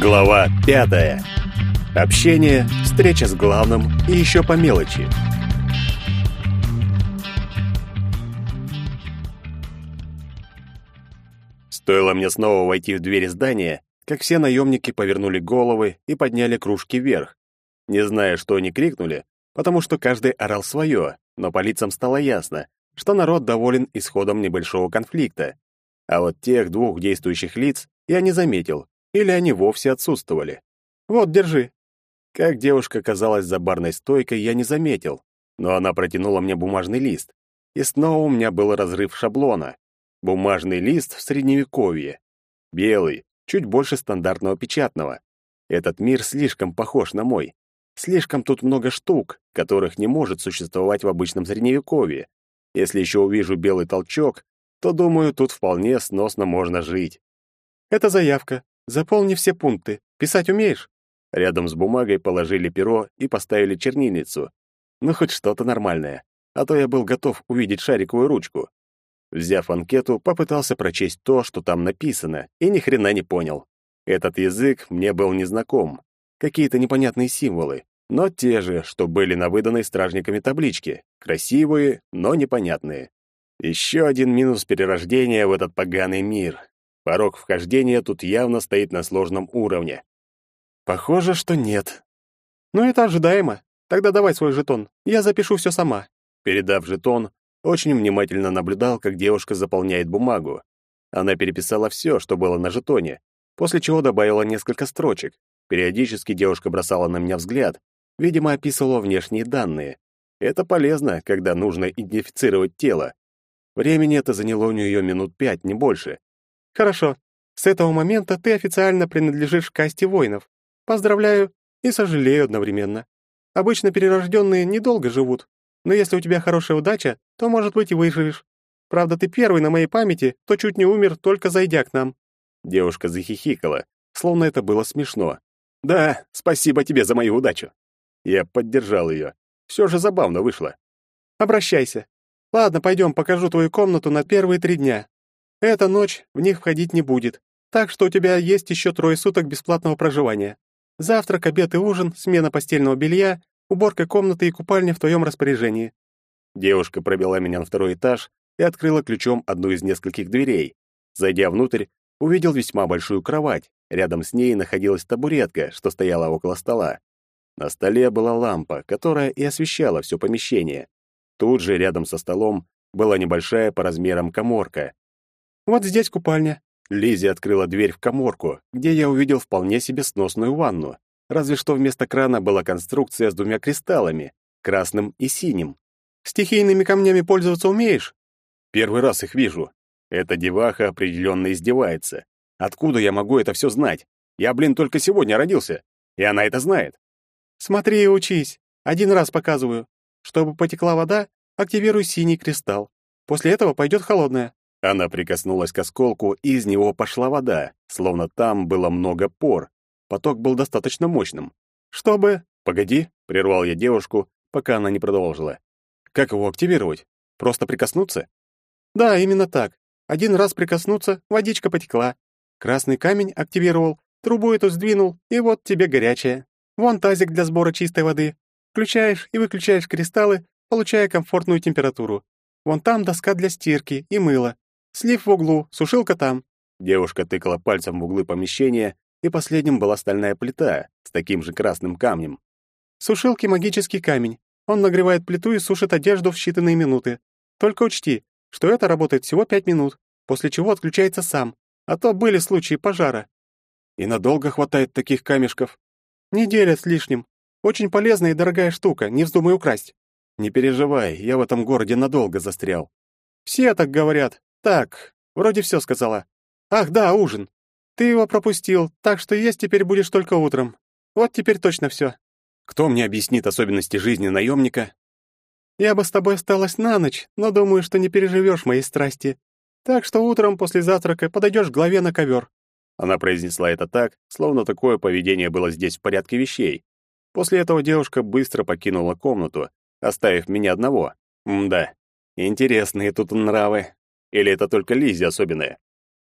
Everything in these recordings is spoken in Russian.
Глава пятая. Общение, встреча с главным и еще по мелочи. Стоило мне снова войти в двери здания, как все наемники повернули головы и подняли кружки вверх. Не зная, что они крикнули, потому что каждый орал свое, но по лицам стало ясно, что народ доволен исходом небольшого конфликта. А вот тех двух действующих лиц я не заметил, или они вовсе отсутствовали. «Вот, держи». Как девушка казалась за барной стойкой, я не заметил, но она протянула мне бумажный лист, и снова у меня был разрыв шаблона. Бумажный лист в средневековье. Белый, чуть больше стандартного печатного. Этот мир слишком похож на мой. Слишком тут много штук, которых не может существовать в обычном средневековье. Если еще увижу белый толчок, то, думаю, тут вполне сносно можно жить. Это заявка. Заполни все пункты. Писать умеешь? Рядом с бумагой положили перо и поставили чернильницу. Ну, хоть что-то нормальное. А то я был готов увидеть шариковую ручку. Взяв анкету, попытался прочесть то, что там написано, и ни хрена не понял. Этот язык мне был незнаком. Какие-то непонятные символы, но те же, что были на выданной стражниками табличке. Красивые, но непонятные. Еще один минус перерождения в этот поганый мир. Порог вхождения тут явно стоит на сложном уровне. Похоже, что нет. Ну, это ожидаемо. Тогда давай свой жетон. Я запишу все сама. Передав жетон, очень внимательно наблюдал, как девушка заполняет бумагу. Она переписала все, что было на жетоне, после чего добавила несколько строчек. Периодически девушка бросала на меня взгляд, видимо, описывала внешние данные. Это полезно, когда нужно идентифицировать тело. Времени это заняло у нее минут пять, не больше. Хорошо. С этого момента ты официально принадлежишь к касте воинов. Поздравляю и сожалею одновременно. Обычно перерожденные недолго живут, но если у тебя хорошая удача, то, может быть, и выживешь. Правда, ты первый на моей памяти, кто чуть не умер, только зайдя к нам». Девушка захихикала, словно это было смешно. «Да, спасибо тебе за мою удачу». Я поддержал ее. Все же забавно вышло. «Обращайся. Ладно, пойдем, покажу твою комнату на первые три дня. Эта ночь в них входить не будет, так что у тебя есть еще трое суток бесплатного проживания. Завтрак, обед и ужин, смена постельного белья, уборка комнаты и купальня в твоем распоряжении». Девушка провела меня на второй этаж и открыла ключом одну из нескольких дверей. Зайдя внутрь, увидел весьма большую кровать. Рядом с ней находилась табуретка, что стояла около стола. На столе была лампа, которая и освещала все помещение. Тут же, рядом со столом, была небольшая по размерам коморка. Вот здесь купальня». Лизи открыла дверь в коморку, где я увидел вполне себе сносную ванну. Разве что вместо крана была конструкция с двумя кристаллами, красным и синим. «Стихийными камнями пользоваться умеешь?» «Первый раз их вижу. Эта деваха определенно издевается. Откуда я могу это все знать? Я, блин, только сегодня родился. И она это знает». «Смотри и учись. Один раз показываю. Чтобы потекла вода, активируй синий кристалл. После этого пойдет холодная. Она прикоснулась к осколку, и из него пошла вода, словно там было много пор. Поток был достаточно мощным. «Чтобы...» «Погоди», — прервал я девушку, пока она не продолжила. «Как его активировать? Просто прикоснуться?» «Да, именно так. Один раз прикоснуться, водичка потекла. Красный камень активировал, трубу эту сдвинул, и вот тебе горячая. Вон тазик для сбора чистой воды. Включаешь и выключаешь кристаллы, получая комфортную температуру. Вон там доска для стирки и мыла. Слив в углу, сушилка там». Девушка тыкала пальцем в углы помещения, и последним была стальная плита с таким же красным камнем. «Сушилки — магический камень. Он нагревает плиту и сушит одежду в считанные минуты. Только учти, что это работает всего пять минут, после чего отключается сам, а то были случаи пожара». «И надолго хватает таких камешков?» «Неделя с лишним. Очень полезная и дорогая штука, не вздумай украсть». «Не переживай, я в этом городе надолго застрял». «Все так говорят, так, вроде все сказала. Ах, да, ужин. Ты его пропустил, так что есть теперь будешь только утром. Вот теперь точно все. Кто мне объяснит особенности жизни наемника? Я бы с тобой осталась на ночь, но думаю, что не переживешь моей страсти. Так что утром после завтрака подойдешь к главе на ковер. Она произнесла это так, словно такое поведение было здесь в порядке вещей. После этого девушка быстро покинула комнату, оставив меня одного. Мда, интересные тут нравы. Или это только Лизи особенная?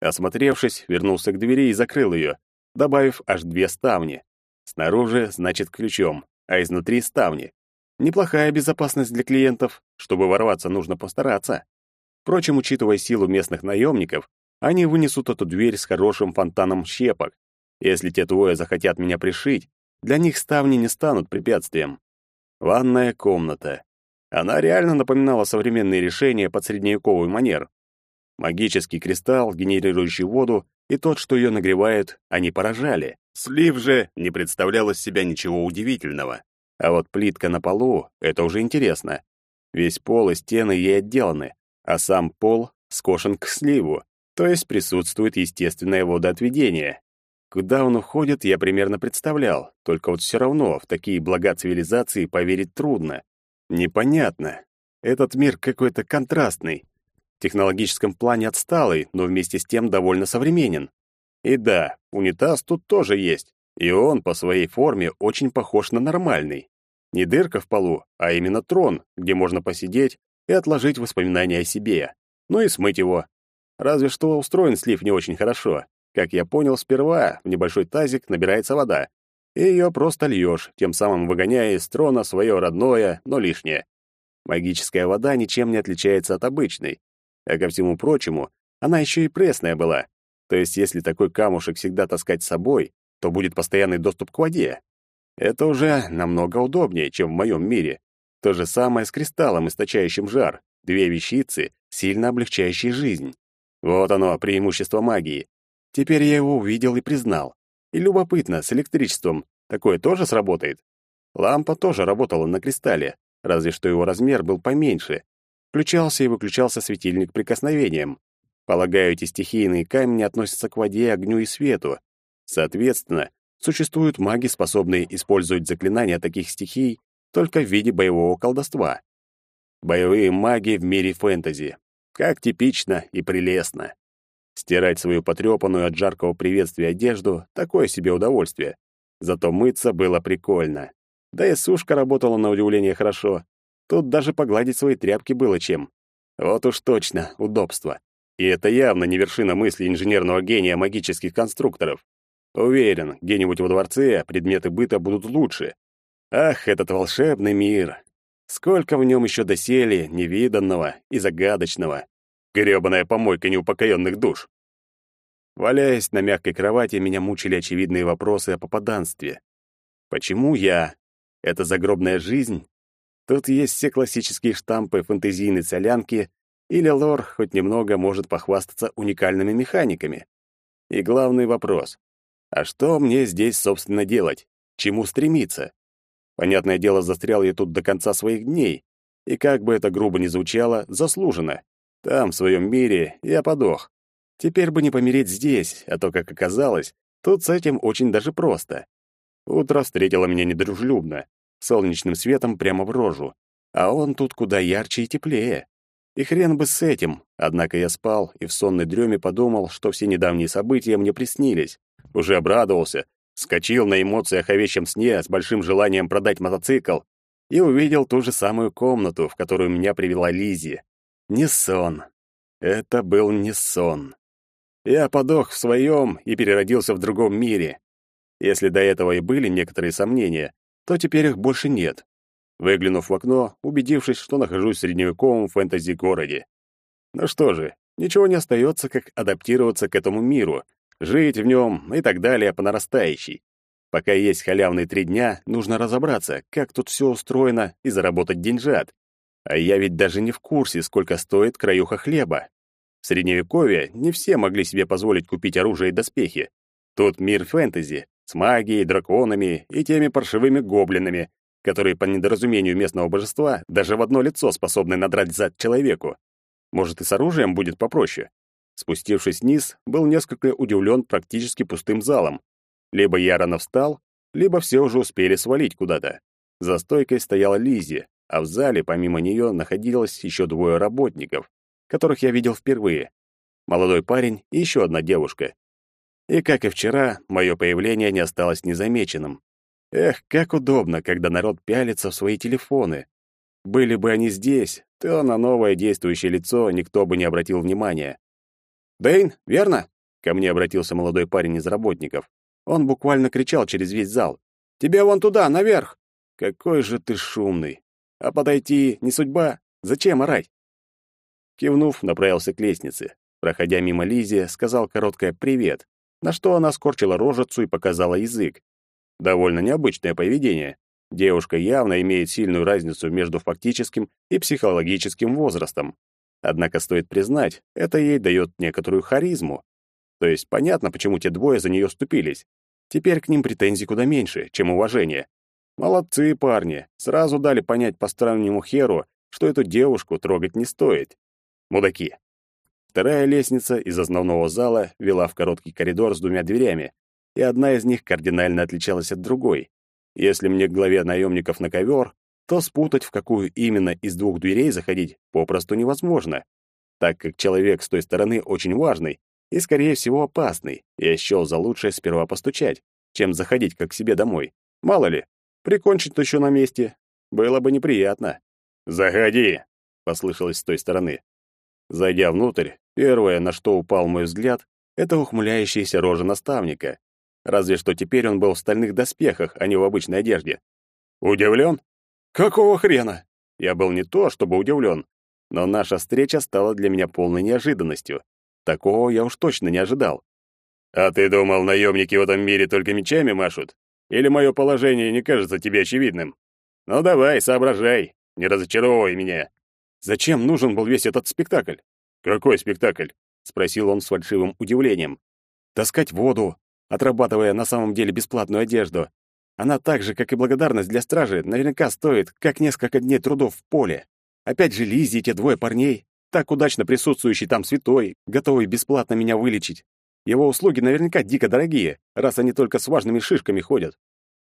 Осмотревшись, вернулся к двери и закрыл ее, добавив аж две ставни. Снаружи значит ключом, а изнутри ставни. Неплохая безопасность для клиентов. Чтобы ворваться, нужно постараться. Впрочем, учитывая силу местных наемников, они вынесут эту дверь с хорошим фонтаном щепок. Если те двое захотят меня пришить, для них ставни не станут препятствием. Ванная комната. Она реально напоминала современные решения под средневековый манер. Магический кристалл, генерирующий воду, и тот, что ее нагревает, они поражали. Слив же не представлял из себя ничего удивительного. А вот плитка на полу — это уже интересно. Весь пол и стены ей отделаны, а сам пол скошен к сливу, то есть присутствует естественное водоотведение. Куда он уходит, я примерно представлял, только вот все равно в такие блага цивилизации поверить трудно. Непонятно. Этот мир какой-то контрастный. Технологическом плане отсталый, но вместе с тем довольно современен. И да, унитаз тут тоже есть, и он по своей форме очень похож на нормальный. Не дырка в полу, а именно трон, где можно посидеть и отложить воспоминания о себе, ну и смыть его. Разве что устроен слив не очень хорошо. Как я понял, сперва в небольшой тазик набирается вода, и ее просто льешь, тем самым выгоняя из трона свое родное, но лишнее. Магическая вода ничем не отличается от обычной, а ко всему прочему, она еще и пресная была. То есть, если такой камушек всегда таскать с собой, то будет постоянный доступ к воде. Это уже намного удобнее, чем в моем мире. То же самое с кристаллом, источающим жар. Две вещицы, сильно облегчающие жизнь. Вот оно, преимущество магии. Теперь я его увидел и признал. И любопытно, с электричеством такое тоже сработает? Лампа тоже работала на кристалле, разве что его размер был поменьше. Включался и выключался светильник прикосновением. Полагаю, эти стихийные камни относятся к воде, огню и свету. Соответственно, существуют маги, способные использовать заклинания таких стихий только в виде боевого колдовства. Боевые маги в мире фэнтези. Как типично и прелестно. Стирать свою потрепанную от жаркого приветствия одежду — такое себе удовольствие. Зато мыться было прикольно. Да и сушка работала на удивление хорошо. Тут даже погладить свои тряпки было чем. Вот уж точно, удобство. И это явно не вершина мысли инженерного гения магических конструкторов. Уверен, где-нибудь во дворце предметы быта будут лучше. Ах, этот волшебный мир! Сколько в нем еще доселе невиданного и загадочного грёбаная помойка неупокоенных душ. Валяясь на мягкой кровати, меня мучили очевидные вопросы о попаданстве. Почему я? Это загробная жизнь? Тут есть все классические штампы фэнтезийной солянки, или лор хоть немного может похвастаться уникальными механиками. И главный вопрос. А что мне здесь, собственно, делать? Чему стремиться? Понятное дело, застрял я тут до конца своих дней, и как бы это грубо ни звучало, заслуженно. Там, в своем мире, я подох. Теперь бы не помереть здесь, а то, как оказалось, тут с этим очень даже просто. Утро встретило меня недружелюбно, солнечным светом прямо в рожу, а он тут куда ярче и теплее. И хрен бы с этим, однако я спал и в сонной дреме подумал, что все недавние события мне приснились. Уже обрадовался, скочил на эмоциях о вещем сне с большим желанием продать мотоцикл и увидел ту же самую комнату, в которую меня привела Лизи. Не сон. Это был не сон. Я подох в своем и переродился в другом мире. Если до этого и были некоторые сомнения, то теперь их больше нет. Выглянув в окно, убедившись, что нахожусь в средневековом фэнтези-городе. Ну что же, ничего не остается, как адаптироваться к этому миру, жить в нем и так далее по нарастающей. Пока есть халявные три дня, нужно разобраться, как тут все устроено, и заработать деньжат. А я ведь даже не в курсе, сколько стоит краюха хлеба. В Средневековье не все могли себе позволить купить оружие и доспехи. Тут мир фэнтези, с магией, драконами и теми паршивыми гоблинами, которые по недоразумению местного божества даже в одно лицо способны надрать зад человеку. Может, и с оружием будет попроще. Спустившись вниз, был несколько удивлен практически пустым залом. Либо я рано встал, либо все уже успели свалить куда-то. За стойкой стояла Лизи, а в зале помимо нее находилось еще двое работников, которых я видел впервые. Молодой парень и еще одна девушка. И, как и вчера, мое появление не осталось незамеченным. Эх, как удобно, когда народ пялится в свои телефоны. Были бы они здесь, то на новое действующее лицо никто бы не обратил внимания. «Дэйн, верно?» — ко мне обратился молодой парень из работников. Он буквально кричал через весь зал. «Тебе вон туда, наверх!» «Какой же ты шумный! А подойти не судьба? Зачем орать?» Кивнув, направился к лестнице. Проходя мимо Лизи, сказал короткое «привет», на что она скорчила рожицу и показала язык. Довольно необычное поведение. Девушка явно имеет сильную разницу между фактическим и психологическим возрастом. Однако стоит признать, это ей дает некоторую харизму. То есть понятно, почему те двое за нее вступились. Теперь к ним претензий куда меньше, чем уважение. Молодцы парни, сразу дали понять постороннему херу, что эту девушку трогать не стоит. Мудаки. Вторая лестница из основного зала вела в короткий коридор с двумя дверями, и одна из них кардинально отличалась от другой. Если мне к главе наемников на ковер, то спутать, в какую именно из двух дверей заходить, попросту невозможно, так как человек с той стороны очень важный и, скорее всего, опасный. Я счел за лучшее сперва постучать, чем заходить как к себе домой. Мало ли, прикончить еще на месте. Было бы неприятно. «Заходи!» — послышалось с той стороны. Зайдя внутрь, первое, на что упал мой взгляд, это ухмыляющаяся рожа наставника. Разве что теперь он был в стальных доспехах, а не в обычной одежде. Удивлен? Какого хрена? Я был не то, чтобы удивлен, но наша встреча стала для меня полной неожиданностью. Такого я уж точно не ожидал. А ты думал, наемники в этом мире только мечами машут? Или мое положение не кажется тебе очевидным? Ну давай, соображай, не разочаровывай меня. Зачем нужен был весь этот спектакль? Какой спектакль? спросил он с фальшивым удивлением. Таскать воду, отрабатывая на самом деле бесплатную одежду. Она так же, как и благодарность для стражи, наверняка стоит, как несколько дней трудов в поле. Опять же Лиззи и те двое парней, так удачно присутствующий там святой, готовый бесплатно меня вылечить. Его услуги наверняка дико дорогие, раз они только с важными шишками ходят.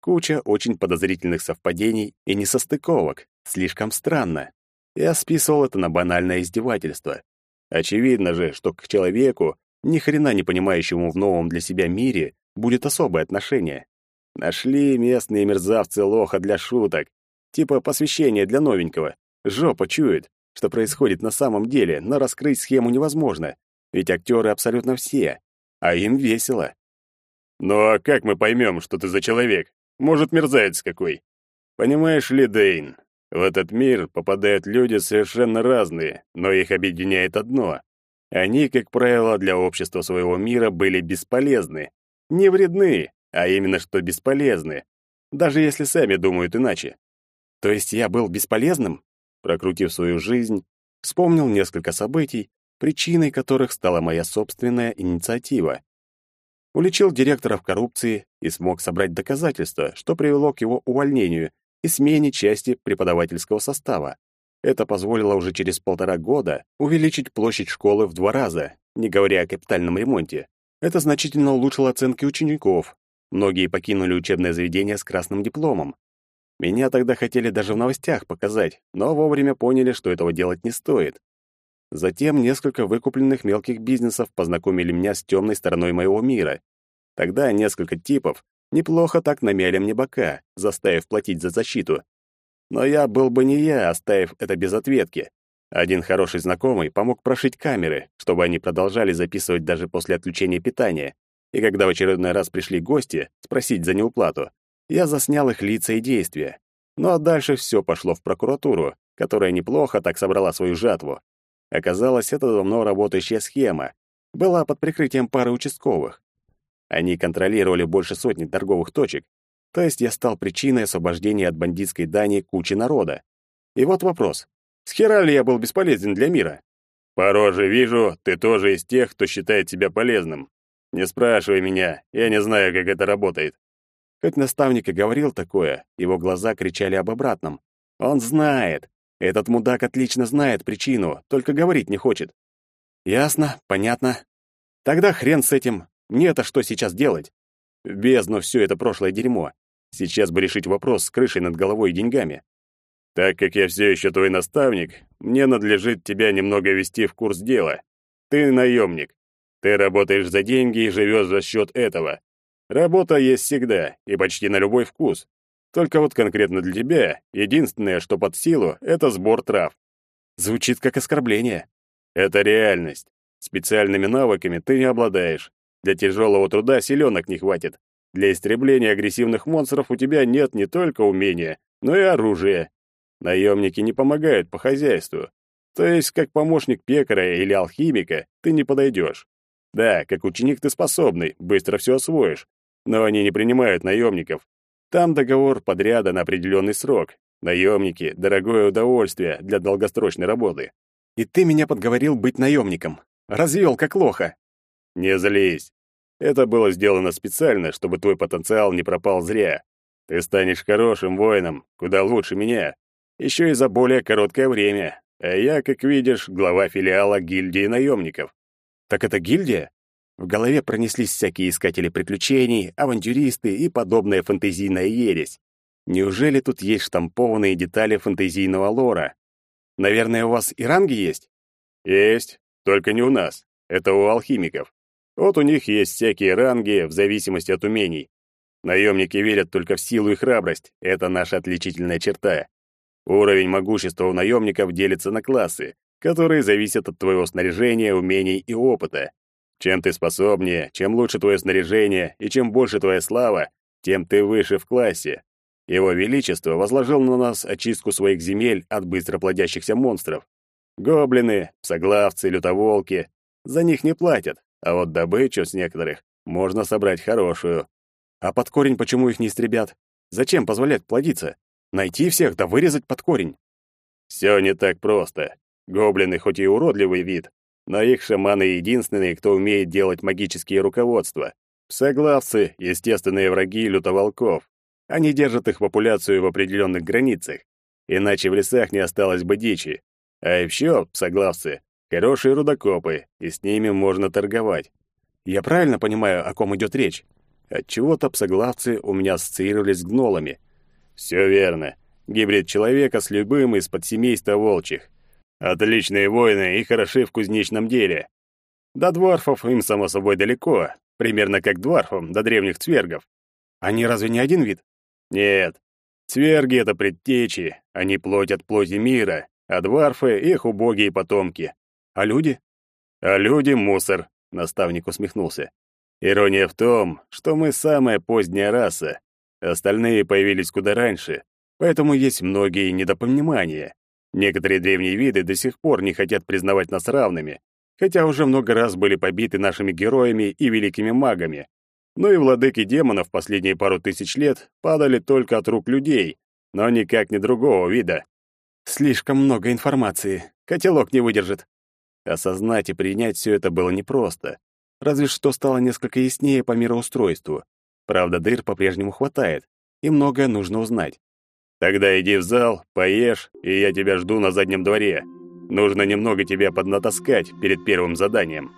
Куча очень подозрительных совпадений и несостыковок. Слишком странно. Я списывал это на банальное издевательство. Очевидно же, что к человеку, ни хрена не понимающему в новом для себя мире, будет особое отношение. Нашли местные мерзавцы лоха для шуток. Типа посвящение для новенького. Жопа чует, что происходит на самом деле, но раскрыть схему невозможно. Ведь актеры абсолютно все. А им весело. «Ну а как мы поймем, что ты за человек? Может, мерзавец какой?» «Понимаешь ли, Дейн, в этот мир попадают люди совершенно разные, но их объединяет одно. Они, как правило, для общества своего мира были бесполезны. Не вредны, а именно что бесполезны. Даже если сами думают иначе. То есть я был бесполезным? Прокрутив свою жизнь, вспомнил несколько событий, причиной которых стала моя собственная инициатива. Уличил директора в коррупции и смог собрать доказательства, что привело к его увольнению и смене части преподавательского состава. Это позволило уже через полтора года увеличить площадь школы в два раза, не говоря о капитальном ремонте. Это значительно улучшило оценки учеников. Многие покинули учебное заведение с красным дипломом. Меня тогда хотели даже в новостях показать, но вовремя поняли, что этого делать не стоит. Затем несколько выкупленных мелких бизнесов познакомили меня с темной стороной моего мира. Тогда несколько типов Неплохо так намяли мне бока, заставив платить за защиту. Но я был бы не я, оставив это без ответки. Один хороший знакомый помог прошить камеры, чтобы они продолжали записывать даже после отключения питания. И когда в очередной раз пришли гости спросить за неуплату, я заснял их лица и действия. Ну а дальше все пошло в прокуратуру, которая неплохо так собрала свою жатву. Оказалось, это давно работающая схема. Была под прикрытием пары участковых. Они контролировали больше сотни торговых точек, то есть я стал причиной освобождения от бандитской дани кучи народа. И вот вопрос. С хера ли я был бесполезен для мира? По роже вижу, ты тоже из тех, кто считает себя полезным. Не спрашивай меня, я не знаю, как это работает. Хоть наставник и говорил такое, его глаза кричали об обратном. Он знает. Этот мудак отлично знает причину, только говорить не хочет. Ясно, понятно. Тогда хрен с этим. Мне-то что сейчас делать? Бездну все это прошлое дерьмо. Сейчас бы решить вопрос с крышей над головой и деньгами. Так как я все еще твой наставник, мне надлежит тебя немного ввести в курс дела. Ты наемник. Ты работаешь за деньги и живешь за счет этого. Работа есть всегда и почти на любой вкус. Только вот конкретно для тебя единственное, что под силу, это сбор трав. Звучит как оскорбление. Это реальность. Специальными навыками ты не обладаешь. Для тяжелого труда селенок не хватит. Для истребления агрессивных монстров у тебя нет не только умения, но и оружия. Наемники не помогают по хозяйству. То есть, как помощник пекаря или алхимика, ты не подойдешь. Да, как ученик ты способный, быстро все освоишь. Но они не принимают наемников. Там договор подряда на определенный срок. Наемники — дорогое удовольствие для долгосрочной работы. И ты меня подговорил быть наемником. Развел как лоха. Не злись. Это было сделано специально, чтобы твой потенциал не пропал зря. Ты станешь хорошим воином, куда лучше меня. Еще и за более короткое время. А я, как видишь, глава филиала гильдии наемников. Так это гильдия? В голове пронеслись всякие искатели приключений, авантюристы и подобная фэнтезийная ересь. Неужели тут есть штампованные детали фэнтезийного лора? Наверное, у вас и ранги есть? Есть, только не у нас. Это у алхимиков. Вот у них есть всякие ранги в зависимости от умений. Наемники верят только в силу и храбрость. Это наша отличительная черта. Уровень могущества у наемников делится на классы, которые зависят от твоего снаряжения, умений и опыта. Чем ты способнее, чем лучше твое снаряжение и чем больше твоя слава, тем ты выше в классе. Его Величество возложил на нас очистку своих земель от быстро плодящихся монстров. Гоблины, псоглавцы, лютоволки. За них не платят, а вот добычу с некоторых можно собрать хорошую. А под корень почему их не истребят? Зачем позволять плодиться? Найти всех да вырезать под корень. Все не так просто. Гоблины хоть и уродливый вид, но их шаманы единственные, кто умеет делать магические руководства. Псоглавцы — естественные враги лютоволков. Они держат их популяцию в определенных границах, иначе в лесах не осталось бы дичи. А еще псоглавцы — хорошие рудокопы, и с ними можно торговать. Я правильно понимаю, о ком идет речь? Отчего-то псоглавцы у меня ассоциировались с гнолами — все верно. Гибрид человека с любым из подсемейства волчьих. Отличные воины и хороши в кузнечном деле. До дворфов им, само собой, далеко. Примерно как дворфам до древних цвергов. Они разве не один вид? Нет. Цверги — это предтечи. Они плоть от плоти мира. А дворфы — их убогие потомки. А люди? А люди — мусор, — наставник усмехнулся. Ирония в том, что мы самая поздняя раса, Остальные появились куда раньше, поэтому есть многие недопонимания. Некоторые древние виды до сих пор не хотят признавать нас равными, хотя уже много раз были побиты нашими героями и великими магами. Ну и владыки демонов последние пару тысяч лет падали только от рук людей, но никак не другого вида. Слишком много информации. Котелок не выдержит. Осознать и принять все это было непросто. Разве что стало несколько яснее по мироустройству. Правда, дыр по-прежнему хватает, и многое нужно узнать. Тогда иди в зал, поешь, и я тебя жду на заднем дворе. Нужно немного тебя поднатаскать перед первым заданием.